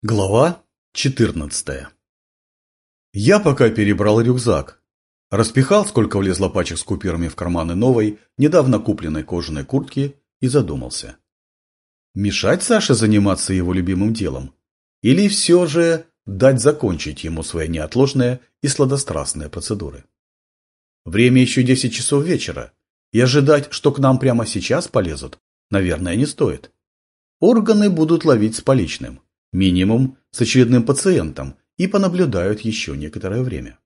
Глава 14 Я пока перебрал рюкзак. Распихал, сколько влезло пачек с купюрами в карманы новой, недавно купленной кожаной куртки и задумался. Мешать Саше заниматься его любимым делом? Или все же дать закончить ему свои неотложные и сладострастные процедуры? Время еще 10 часов вечера, и ожидать, что к нам прямо сейчас полезут, наверное, не стоит. Органы будут ловить с поличным минимум с очередным пациентом, и понаблюдают еще некоторое время.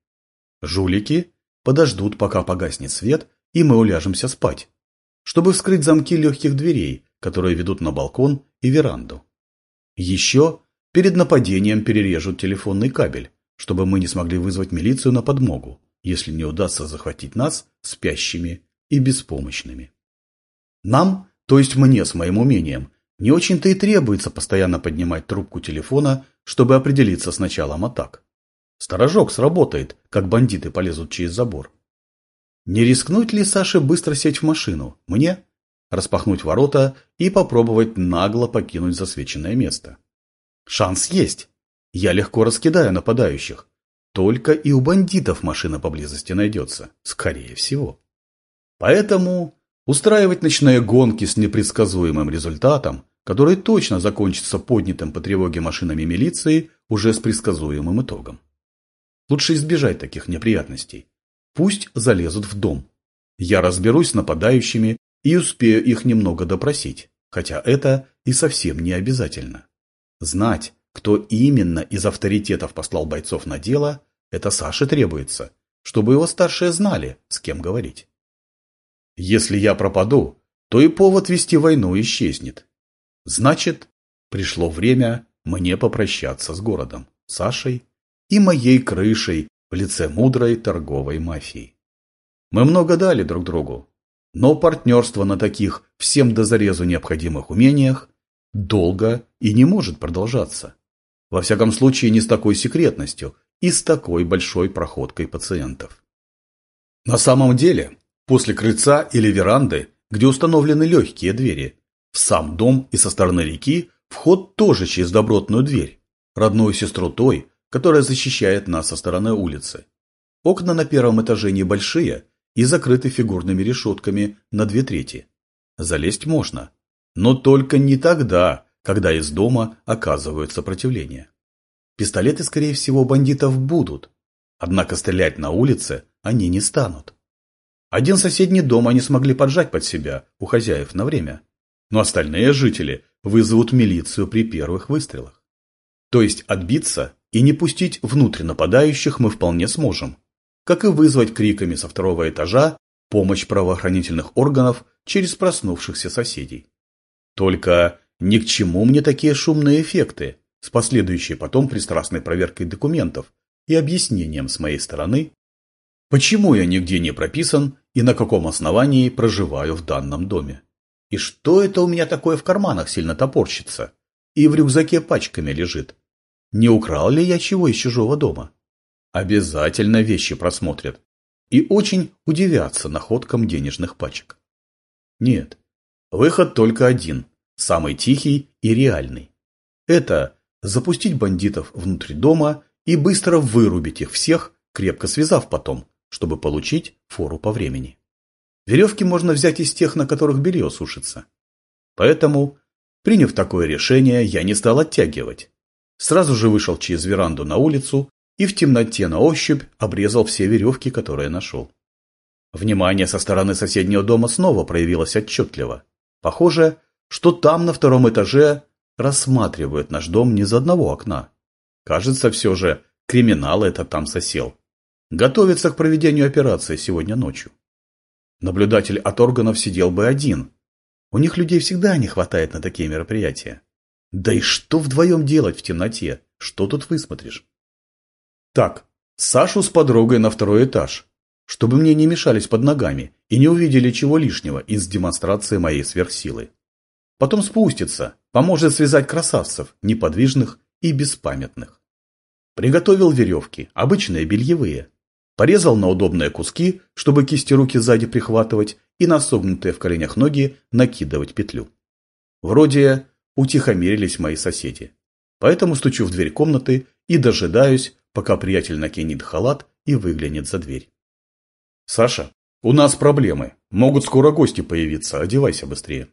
Жулики подождут, пока погаснет свет, и мы уляжемся спать, чтобы вскрыть замки легких дверей, которые ведут на балкон и веранду. Еще перед нападением перережут телефонный кабель, чтобы мы не смогли вызвать милицию на подмогу, если не удастся захватить нас спящими и беспомощными. Нам, то есть мне с моим умением, не очень-то и требуется постоянно поднимать трубку телефона, чтобы определиться с началом атак. Сторожок сработает, как бандиты полезут через забор. Не рискнуть ли Саше быстро сесть в машину? Мне? Распахнуть ворота и попробовать нагло покинуть засвеченное место. Шанс есть. Я легко раскидаю нападающих. Только и у бандитов машина поблизости найдется. Скорее всего. Поэтому устраивать ночные гонки с непредсказуемым результатом который точно закончится поднятым по тревоге машинами милиции уже с предсказуемым итогом. Лучше избежать таких неприятностей. Пусть залезут в дом. Я разберусь с нападающими и успею их немного допросить, хотя это и совсем не обязательно. Знать, кто именно из авторитетов послал бойцов на дело, это Саше требуется, чтобы его старшие знали, с кем говорить. Если я пропаду, то и повод вести войну исчезнет, Значит, пришло время мне попрощаться с городом, Сашей и моей крышей в лице мудрой торговой мафии. Мы много дали друг другу, но партнерство на таких всем до зарезу необходимых умениях долго и не может продолжаться. Во всяком случае, не с такой секретностью и с такой большой проходкой пациентов. На самом деле, после крыльца или веранды, где установлены легкие двери, в сам дом и со стороны реки вход тоже через добротную дверь, родную сестру той, которая защищает нас со стороны улицы. Окна на первом этаже небольшие и закрыты фигурными решетками на две трети. Залезть можно, но только не тогда, когда из дома оказывают сопротивление. Пистолеты, скорее всего, бандитов будут, однако стрелять на улице они не станут. Один соседний дом они смогли поджать под себя у хозяев на время но остальные жители вызовут милицию при первых выстрелах. То есть отбиться и не пустить внутрь нападающих мы вполне сможем, как и вызвать криками со второго этажа помощь правоохранительных органов через проснувшихся соседей. Только ни к чему мне такие шумные эффекты с последующей потом пристрастной проверкой документов и объяснением с моей стороны, почему я нигде не прописан и на каком основании проживаю в данном доме. И что это у меня такое в карманах сильно топорщится? И в рюкзаке пачками лежит. Не украл ли я чего из чужого дома? Обязательно вещи просмотрят. И очень удивятся находкам денежных пачек. Нет, выход только один, самый тихий и реальный. Это запустить бандитов внутрь дома и быстро вырубить их всех, крепко связав потом, чтобы получить фору по времени. Веревки можно взять из тех, на которых белье сушится. Поэтому, приняв такое решение, я не стал оттягивать. Сразу же вышел через веранду на улицу и в темноте на ощупь обрезал все веревки, которые нашел. Внимание со стороны соседнего дома снова проявилось отчетливо. Похоже, что там на втором этаже рассматривают наш дом не за одного окна. Кажется, все же криминал это там сосел. Готовится к проведению операции сегодня ночью. Наблюдатель от органов сидел бы один. У них людей всегда не хватает на такие мероприятия. Да и что вдвоем делать в темноте? Что тут высмотришь? Так, Сашу с подругой на второй этаж, чтобы мне не мешались под ногами и не увидели чего лишнего из демонстрации моей сверхсилы. Потом спустится, поможет связать красавцев, неподвижных и беспамятных. Приготовил веревки, обычные бельевые, Порезал на удобные куски, чтобы кисти руки сзади прихватывать и на согнутые в коленях ноги накидывать петлю. Вроде утихомирились мои соседи. Поэтому стучу в дверь комнаты и дожидаюсь, пока приятель накинет халат и выглянет за дверь. «Саша, у нас проблемы. Могут скоро гости появиться. Одевайся быстрее».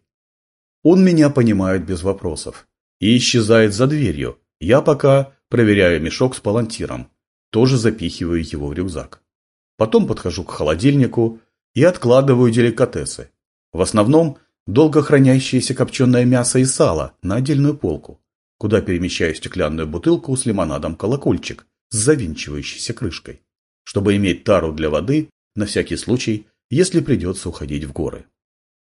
Он меня понимает без вопросов и исчезает за дверью. Я пока проверяю мешок с палантиром, тоже запихиваю его в рюкзак. Потом подхожу к холодильнику и откладываю деликатесы. В основном долго хранящееся копченое мясо и сало на отдельную полку, куда перемещаю стеклянную бутылку с лимонадом «Колокольчик» с завинчивающейся крышкой, чтобы иметь тару для воды на всякий случай, если придется уходить в горы.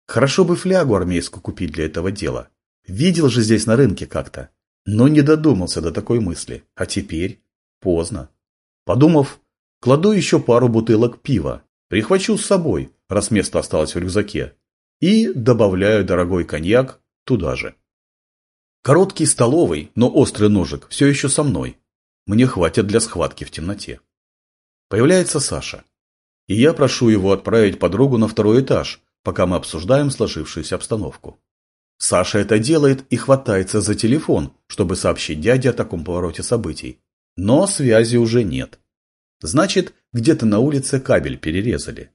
Хорошо бы флягу армейскую купить для этого дела. Видел же здесь на рынке как-то, но не додумался до такой мысли. А теперь поздно. Подумав, кладу еще пару бутылок пива, прихвачу с собой, раз место осталось в рюкзаке, и добавляю дорогой коньяк туда же. Короткий столовый, но острый ножик все еще со мной. Мне хватит для схватки в темноте. Появляется Саша. И я прошу его отправить подругу на второй этаж, пока мы обсуждаем сложившуюся обстановку. Саша это делает и хватается за телефон, чтобы сообщить дяде о таком повороте событий. Но связи уже нет. Значит, где-то на улице кабель перерезали.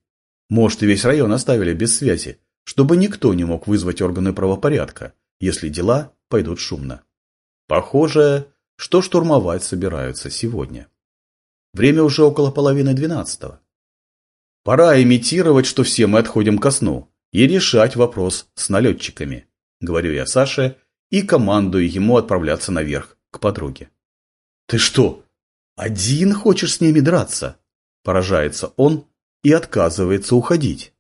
Может, и весь район оставили без связи, чтобы никто не мог вызвать органы правопорядка, если дела пойдут шумно. Похоже, что штурмовать собираются сегодня. Время уже около половины двенадцатого. Пора имитировать, что все мы отходим ко сну, и решать вопрос с налетчиками, говорю я Саше и командую ему отправляться наверх, к подруге. Ты что, один хочешь с ними драться? Поражается он и отказывается уходить.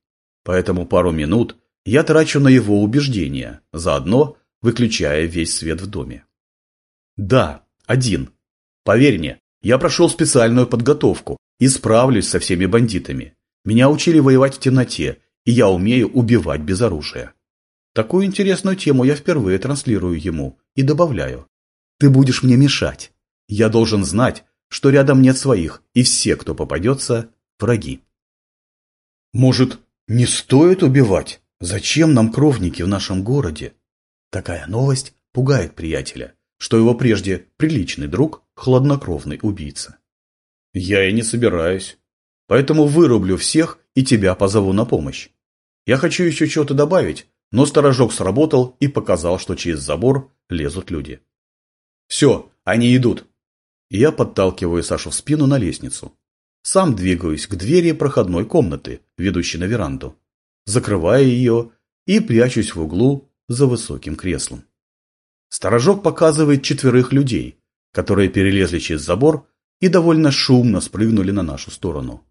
Поэтому пару минут я трачу на его убеждения, заодно выключая весь свет в доме. Да, один. Поверь мне, я прошел специальную подготовку и справлюсь со всеми бандитами. Меня учили воевать в темноте, и я умею убивать без оружия. Такую интересную тему я впервые транслирую ему и добавляю. Ты будешь мне мешать. Я должен знать, что рядом нет своих, и все, кто попадется, враги. Может, не стоит убивать? Зачем нам кровники в нашем городе? Такая новость пугает приятеля, что его прежде приличный друг – хладнокровный убийца. Я и не собираюсь. Поэтому вырублю всех и тебя позову на помощь. Я хочу еще что-то добавить, но сторожок сработал и показал, что через забор лезут люди. Все, они идут. Я подталкиваю Сашу в спину на лестницу. Сам двигаюсь к двери проходной комнаты, ведущей на веранду. Закрываю ее и прячусь в углу за высоким креслом. Сторожок показывает четверых людей, которые перелезли через забор и довольно шумно спрыгнули на нашу сторону.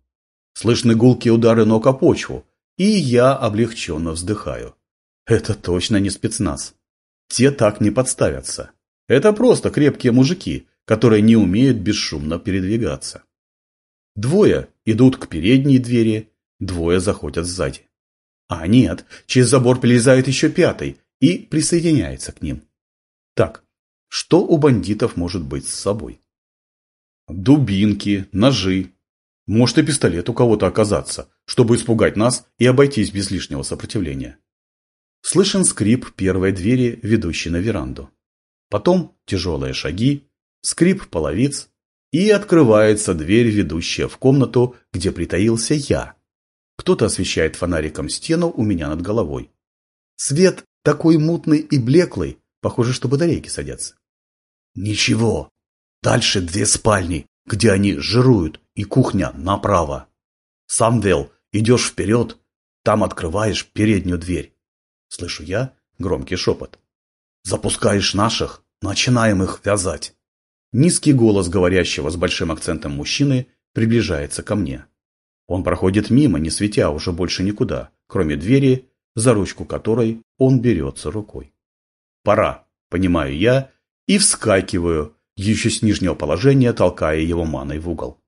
Слышны гулкие удары ног о почву, и я облегченно вздыхаю. Это точно не спецназ. Те так не подставятся. Это просто крепкие мужики, которые не умеют бесшумно передвигаться. Двое идут к передней двери, двое заходят сзади. А нет, через забор перелезает еще пятый и присоединяется к ним. Так, что у бандитов может быть с собой? Дубинки, ножи, может и пистолет у кого-то оказаться, чтобы испугать нас и обойтись без лишнего сопротивления. Слышен скрип первой двери, ведущей на веранду. Потом тяжелые шаги, скрип половиц, и открывается дверь, ведущая в комнату, где притаился я. Кто-то освещает фонариком стену у меня над головой. Свет такой мутный и блеклый, похоже, что батарейки садятся. Ничего. Дальше две спальни, где они жируют, и кухня направо. Сам вел, идешь вперед, там открываешь переднюю дверь. Слышу я громкий шепот. Запускаешь наших, начинаем их вязать. Низкий голос говорящего с большим акцентом мужчины приближается ко мне. Он проходит мимо, не светя уже больше никуда, кроме двери, за ручку которой он берется рукой. Пора, понимаю я, и вскакиваю, еще с нижнего положения толкая его маной в угол.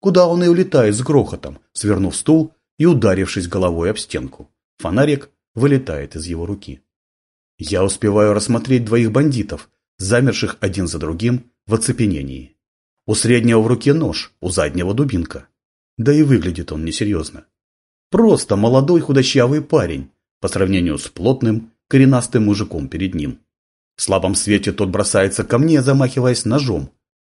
Куда он и улетает с грохотом, свернув стул и ударившись головой об стенку. Фонарик вылетает из его руки. Я успеваю рассмотреть двоих бандитов, замерших один за другим в оцепенении. У среднего в руке нож, у заднего дубинка. Да и выглядит он несерьезно. Просто молодой худощавый парень по сравнению с плотным, коренастым мужиком перед ним. В слабом свете тот бросается ко мне, замахиваясь ножом,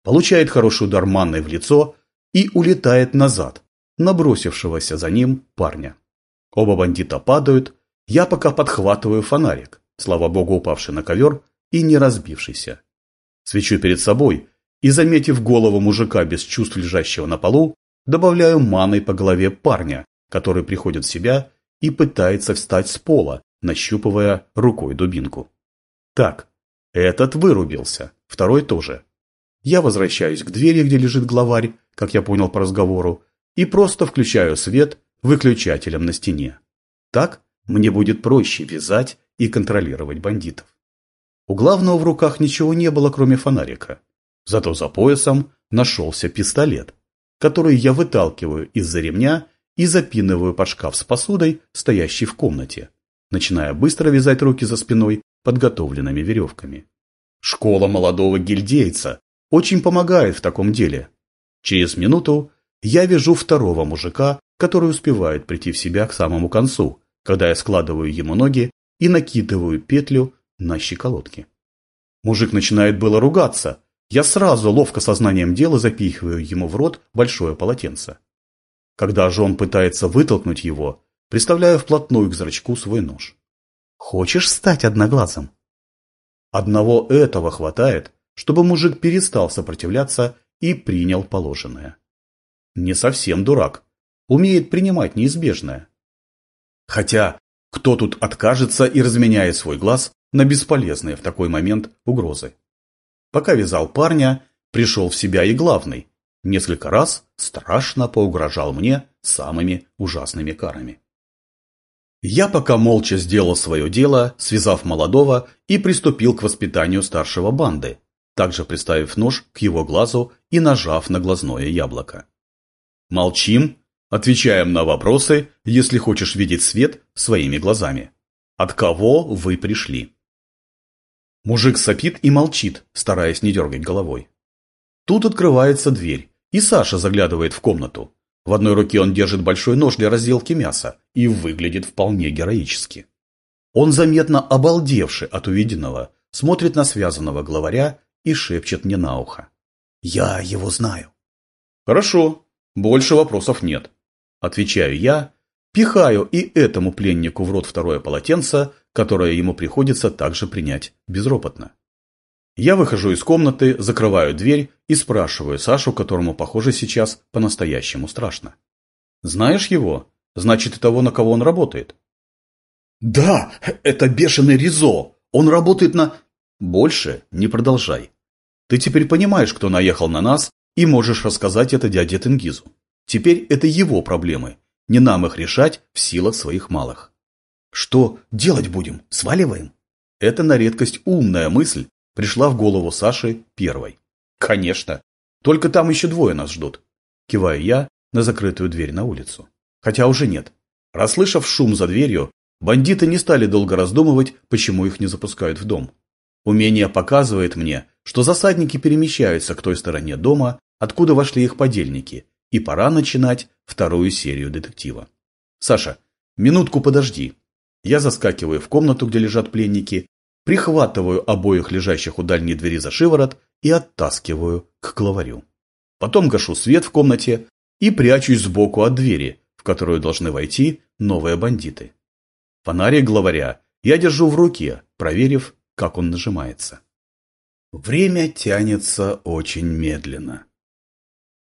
получает хороший удар манной в лицо и улетает назад, набросившегося за ним парня. Оба бандита падают, я пока подхватываю фонарик, слава богу упавший на ковер и не разбившийся. Свечу перед собой и, заметив голову мужика без чувств лежащего на полу, добавляю маной по голове парня, который приходит в себя и пытается встать с пола, нащупывая рукой дубинку. Так, этот вырубился, второй тоже. Я возвращаюсь к двери, где лежит главарь, как я понял по разговору, и просто включаю свет выключателем на стене. Так мне будет проще вязать и контролировать бандитов. У главного в руках ничего не было, кроме фонарика. Зато за поясом нашелся пистолет, который я выталкиваю из-за ремня и запинываю под шкаф с посудой, стоящий в комнате, начиная быстро вязать руки за спиной подготовленными веревками. Школа молодого гильдейца очень помогает в таком деле. Через минуту я вяжу второго мужика, который успевает прийти в себя к самому концу, когда я складываю ему ноги и накидываю петлю на щеколотки. Мужик начинает было ругаться, я сразу ловко сознанием дела запихиваю ему в рот большое полотенце. Когда же он пытается вытолкнуть его, приставляю вплотную к зрачку свой нож. «Хочешь стать одноглазым?» Одного этого хватает, чтобы мужик перестал сопротивляться и принял положенное. Не совсем дурак, умеет принимать неизбежное. Хотя, кто тут откажется и разменяет свой глаз на бесполезные в такой момент угрозы? Пока вязал парня, пришел в себя и главный, несколько раз страшно поугрожал мне самыми ужасными карами. Я пока молча сделал свое дело, связав молодого и приступил к воспитанию старшего банды, также приставив нож к его глазу и нажав на глазное яблоко. Молчим, отвечаем на вопросы, если хочешь видеть свет своими глазами. От кого вы пришли? Мужик сопит и молчит, стараясь не дергать головой. Тут открывается дверь, и Саша заглядывает в комнату. В одной руке он держит большой нож для разделки мяса и выглядит вполне героически. Он заметно обалдевший от увиденного, смотрит на связанного главаря и шепчет мне на ухо. «Я его знаю». «Хорошо, больше вопросов нет». Отвечаю я, пихаю и этому пленнику в рот второе полотенце, которое ему приходится также принять безропотно. Я выхожу из комнаты, закрываю дверь и спрашиваю Сашу, которому, похоже, сейчас по-настоящему страшно. «Знаешь его? Значит, и того, на кого он работает?» «Да, это бешеный Ризо. Он работает на...» «Больше не продолжай. Ты теперь понимаешь, кто наехал на нас, и можешь рассказать это дяде Тенгизу. Теперь это его проблемы. Не нам их решать в силах своих малых». «Что делать будем? Сваливаем?» Это на редкость умная мысль, пришла в голову Саши первой. Конечно. Только там еще двое нас ждут. Киваю я на закрытую дверь на улицу. Хотя уже нет. Расслышав шум за дверью, бандиты не стали долго раздумывать, почему их не запускают в дом. Умение показывает мне, что засадники перемещаются к той стороне дома, откуда вошли их подельники, и пора начинать вторую серию детектива. Саша, минутку подожди. Я заскакиваю в комнату, где лежат пленники, прихватываю обоих лежащих у дальней двери за шиворот и оттаскиваю к главарю. Потом гашу свет в комнате и прячусь сбоку от двери, в которую должны войти новые бандиты. Фонарик главаря я держу в руке, проверив, как он нажимается. Время тянется очень медленно.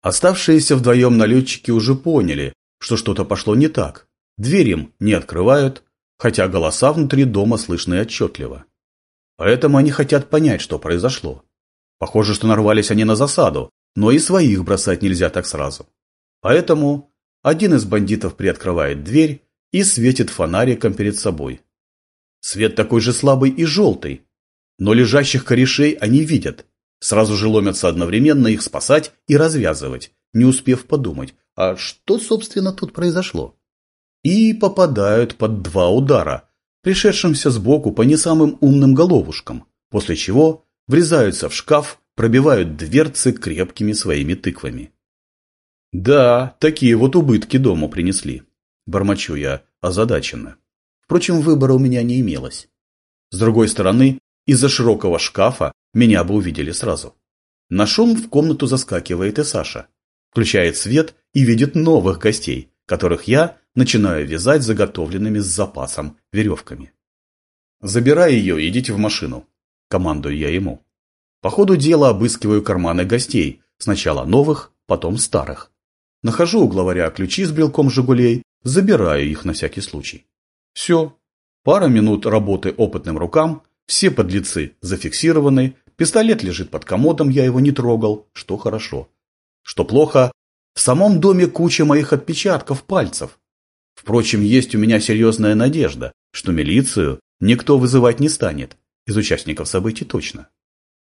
Оставшиеся вдвоем налетчики уже поняли, что что-то пошло не так. Дверь им не открывают, хотя голоса внутри дома слышны отчетливо. Поэтому они хотят понять, что произошло. Похоже, что нарвались они на засаду, но и своих бросать нельзя так сразу. Поэтому один из бандитов приоткрывает дверь и светит фонариком перед собой. Свет такой же слабый и желтый, но лежащих корешей они видят. Сразу же ломятся одновременно их спасать и развязывать, не успев подумать, а что, собственно, тут произошло. И попадают под два удара, пришедшимся сбоку по не самым умным головушкам, после чего врезаются в шкаф, пробивают дверцы крепкими своими тыквами. Да, такие вот убытки дому принесли. Бормочу я озадаченно. Впрочем, выбора у меня не имелось. С другой стороны, Из-за широкого шкафа меня бы увидели сразу. На шум в комнату заскакивает и Саша. Включает свет и видит новых гостей, которых я начинаю вязать заготовленными с запасом веревками. «Забирай ее идите в машину», – командую я ему. По ходу дела обыскиваю карманы гостей, сначала новых, потом старых. Нахожу у главаря ключи с брелком «Жигулей», забираю их на всякий случай. Все. Пара минут работы опытным рукам, все подлецы зафиксированы, пистолет лежит под комодом, я его не трогал, что хорошо. Что плохо, в самом доме куча моих отпечатков пальцев. Впрочем, есть у меня серьезная надежда, что милицию никто вызывать не станет, из участников событий точно.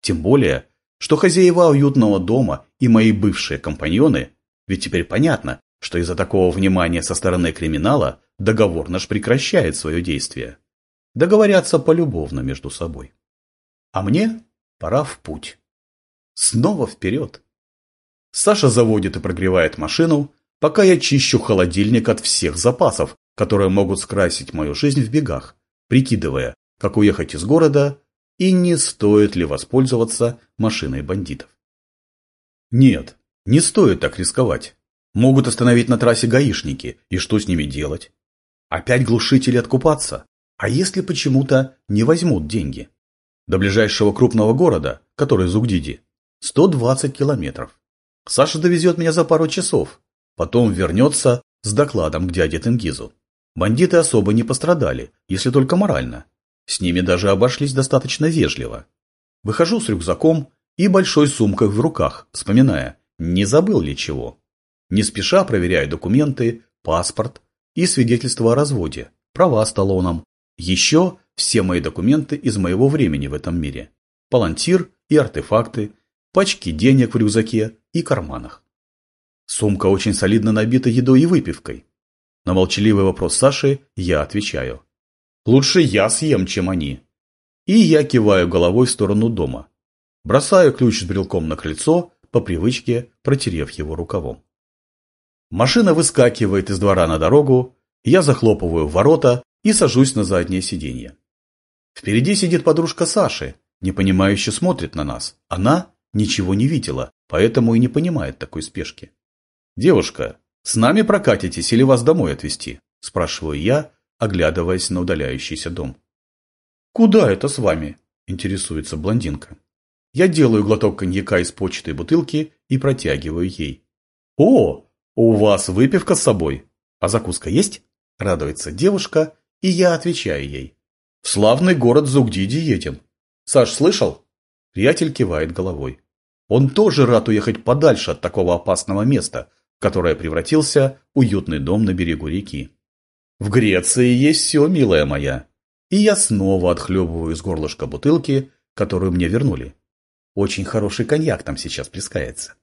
Тем более, что хозяева уютного дома и мои бывшие компаньоны, ведь теперь понятно, что из-за такого внимания со стороны криминала договор наш прекращает свое действие. Договорятся полюбовно между собой. А мне пора в путь. Снова вперед. Саша заводит и прогревает машину, пока я чищу холодильник от всех запасов, которые могут скрасить мою жизнь в бегах, прикидывая, как уехать из города и не стоит ли воспользоваться машиной бандитов. Нет, не стоит так рисковать. Могут остановить на трассе гаишники, и что с ними делать? Опять глушители откупаться? А если почему-то не возьмут деньги? До ближайшего крупного города, который Зугдиди, 120 километров. Саша довезет меня за пару часов, потом вернется с докладом к дяде Тенгизу. Бандиты особо не пострадали, если только морально. С ними даже обошлись достаточно вежливо. Выхожу с рюкзаком и большой сумкой в руках, вспоминая, не забыл ли чего. Не спеша проверяю документы, паспорт и свидетельство о разводе, права с талоном. Еще все мои документы из моего времени в этом мире. Палантир и артефакты, пачки денег в рюкзаке и карманах. Сумка очень солидно набита едой и выпивкой. На молчаливый вопрос Саши я отвечаю. Лучше я съем, чем они. И я киваю головой в сторону дома. Бросаю ключ с брелком на крыльцо, по привычке протерев его рукавом. Машина выскакивает из двора на дорогу, я захлопываю ворота и сажусь на заднее сиденье. Впереди сидит подружка Саши, непонимающе смотрит на нас. Она ничего не видела, поэтому и не понимает такой спешки. «Девушка, «С нами прокатитесь или вас домой отвезти?» – спрашиваю я, оглядываясь на удаляющийся дом. «Куда это с вами?» – интересуется блондинка. Я делаю глоток коньяка из почтой бутылки и протягиваю ей. «О, у вас выпивка с собой? А закуска есть?» – радуется девушка, и я отвечаю ей. «В славный город Зугдиди едем. Саш, слышал?» Приятель кивает головой. Он тоже рад уехать подальше от такого опасного места, в которое превратился уютный дом на берегу реки. В Греции есть все, милая моя. И я снова отхлебываю из горлышка бутылки, которую мне вернули. Очень хороший коньяк там сейчас плескается.